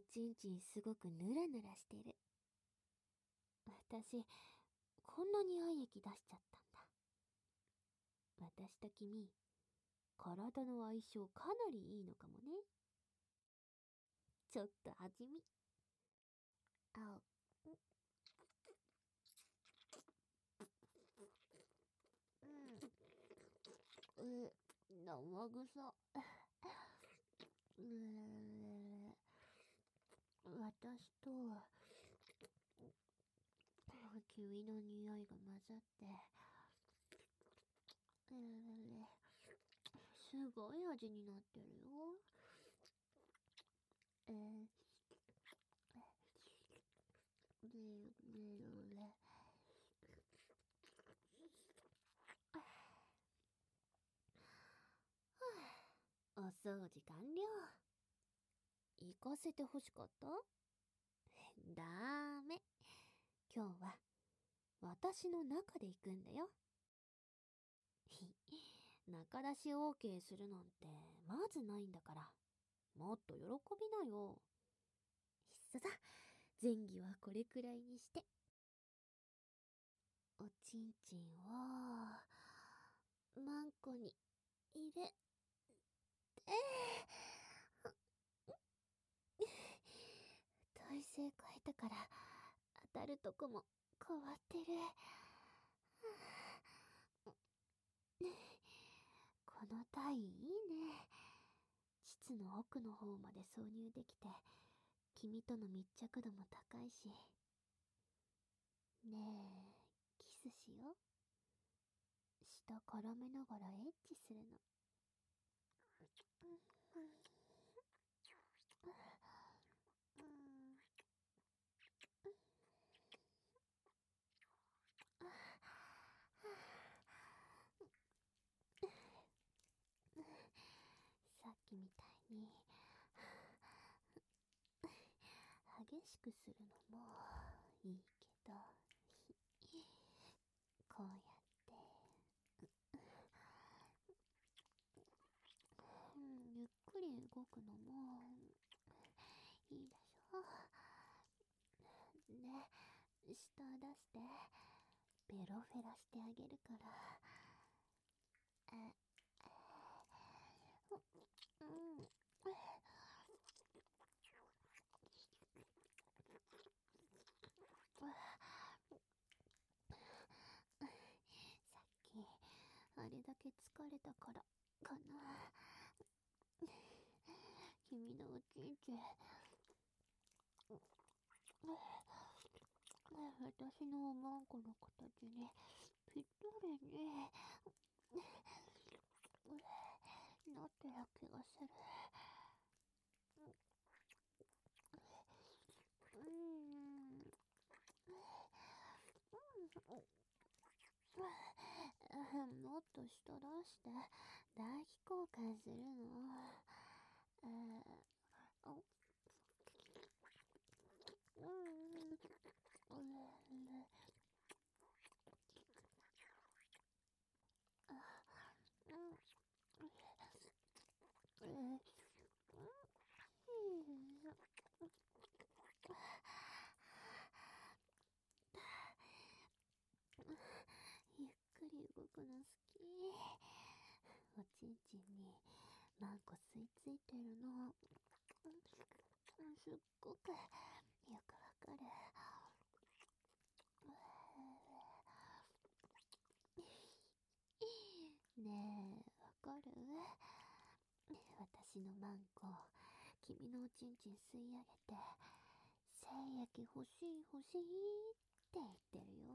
おちんちんすごくヌラヌラしてる。私、こんなに愛液出しちゃったんだ。私と君、体の相性かなりいいのかもね。ちょっと味見。あ、うん。え、生臭。う私と、君の匂いが混ざって、すごい味になってるよ。えー、お掃除完了。行かせて欲しかった？ダメ。今日は私の中で行くんだよ。中出し OK するなんてまずないんだから、もっと喜びなよ。ささ、前儀はこれくらいにして。おちんちんを、マンコに入れ、て、体勢変えたから、当たるとこも変わってる。この台いいね。膣の奥の方まで挿入できて、君との密着度も高いし。ねえ、キスしよう。舌絡めながらエッチするの。さっきみたいに激しくするのもいいけどこうやって。ゆっくり動くのもいいでしょ。で舌出してベロフェラしてあげるから。ああれだけ疲れたからかな。君のおちんち。ん私のおまんこの形にぴったりになってる気がする。うん。もっと人出して大気交換するの。えー、うん。くの好き。おちんちんにマンコ吸い付いてるの。すっごくよくわかる。ねえ、わかる？私のマンコ、君のおちんちん吸い上げて、精液欲しい欲しいって言ってるよ。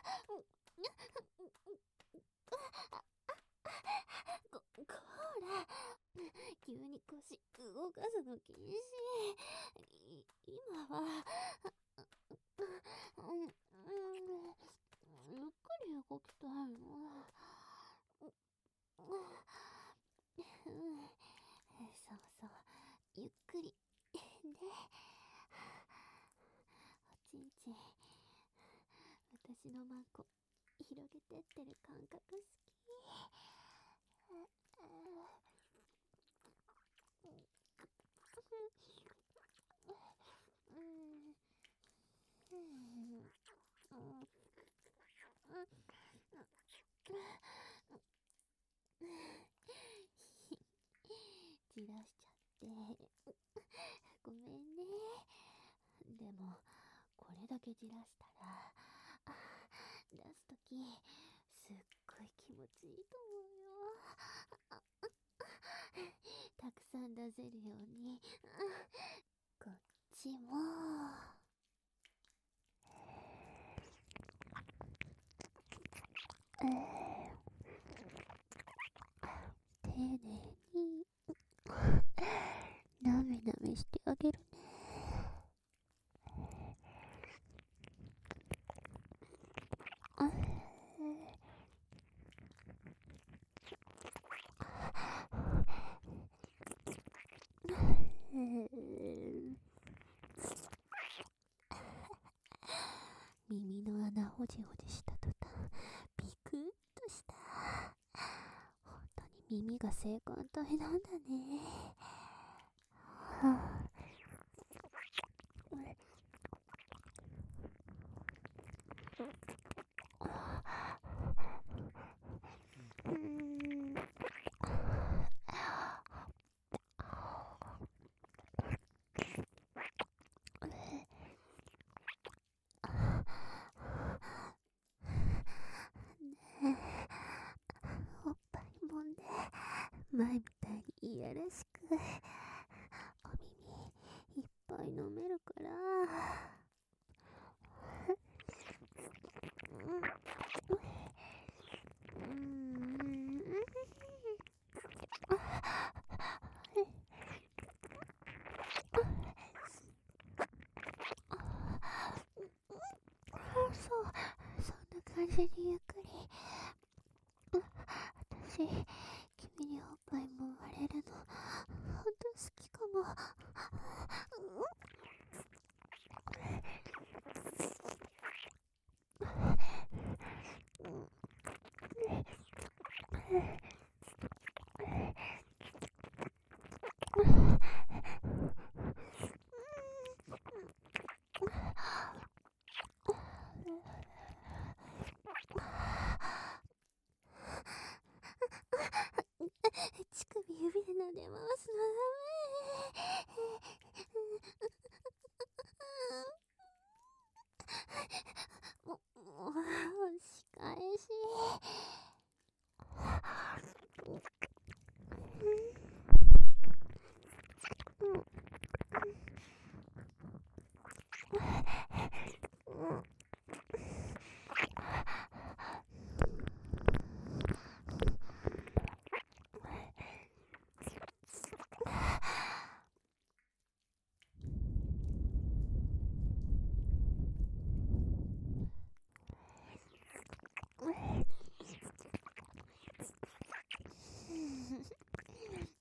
こ、こら。急に腰動かすの禁止。い今は、うん、うん、ゆっくり動きたいの。そうそう、ゆっくり。ね。おちんちん。私のマンコ、広げてってる感覚好き。じらしちゃってごめん。ねでもこれだけじらしたら出すときすっごい気持ちいいと思うよ。たくさん出せるように。こっちも。丁寧になめなめしてあげるね耳の穴ほじおじした。途端ビクッとした。本当に耳が性感帯なんだね。はあおっぱいもんで前みたいにいやらしくお耳いっぱい飲めるから。そうそん。な感じにゆっくり私あ。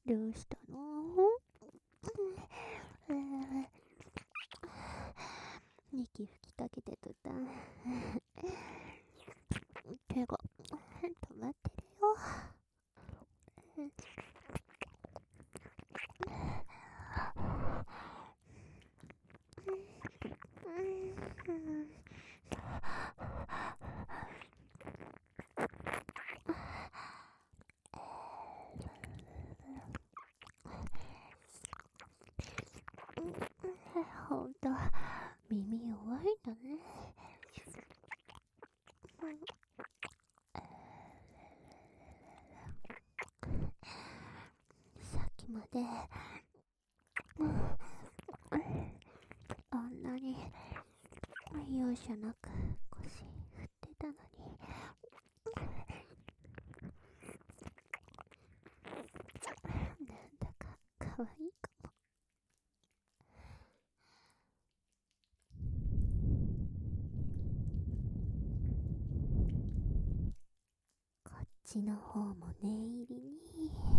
どうしたの？息吹きかけてとったが止まってるよほんと耳弱いんだねさっきまであんなに容赦なく腰振ってたのに口の方も念入りに。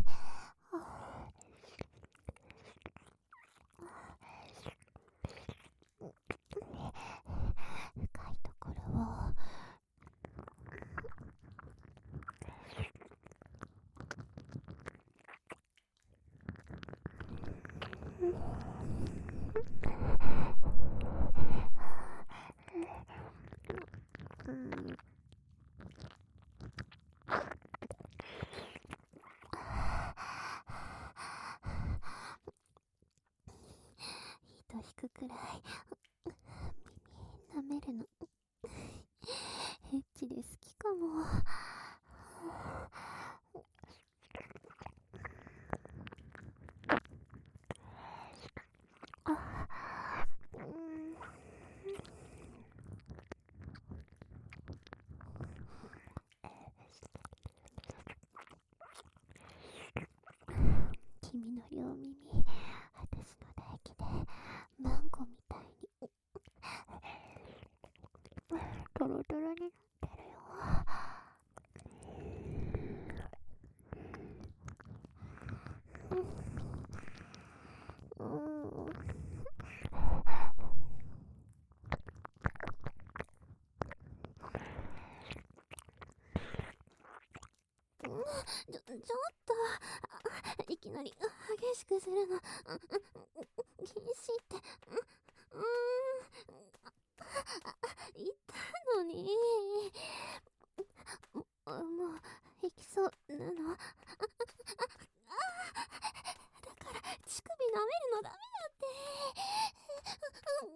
くらい耳舐めるのエッチで好きかもあうん君の両耳私の唾液でマンゴみたいにトロトロになってるよちょ、ちょっと、いきなり激しくするの、禁止って、うん、うーん、あ言ったのに、ももう、行きそうなの、あ、あ、あだから、乳首舐めるのダメだって、う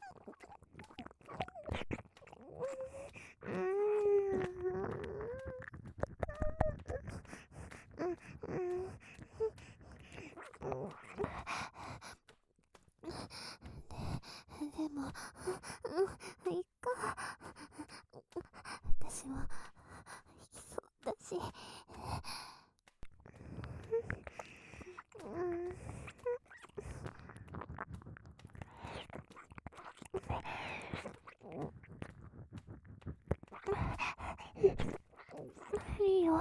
ー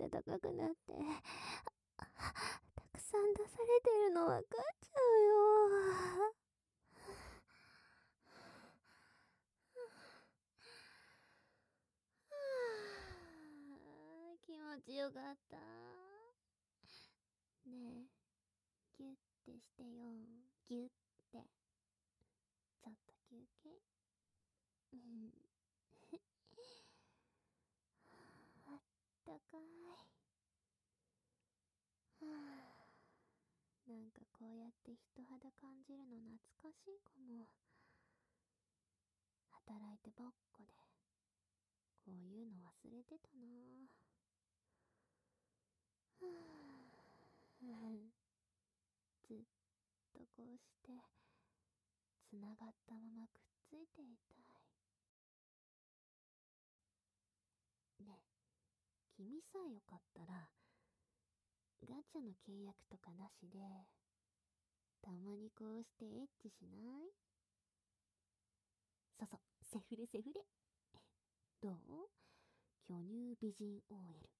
どんどん暖かくなってたくさん出されてるの分かっちゃうよ。気持ちよかった。ねえギュッてしてよ。ギュッてちょっと休憩うんあったかいはあかこうやって人肌感じるの懐かしいかも。働いてばっかで。こういうの忘れてたな。はあずっとこうしてつながったままくっついていたい。ね。え君さえよかったらガチャの契約とかなしでたまにこうしてエッチしない？そうそう、セフレセフレ。どう？巨乳美人 OL。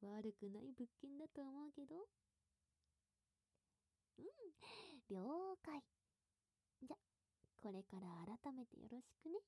悪くない物件だと思うけど。うん、了解。じゃ、これから改めてよろしくね。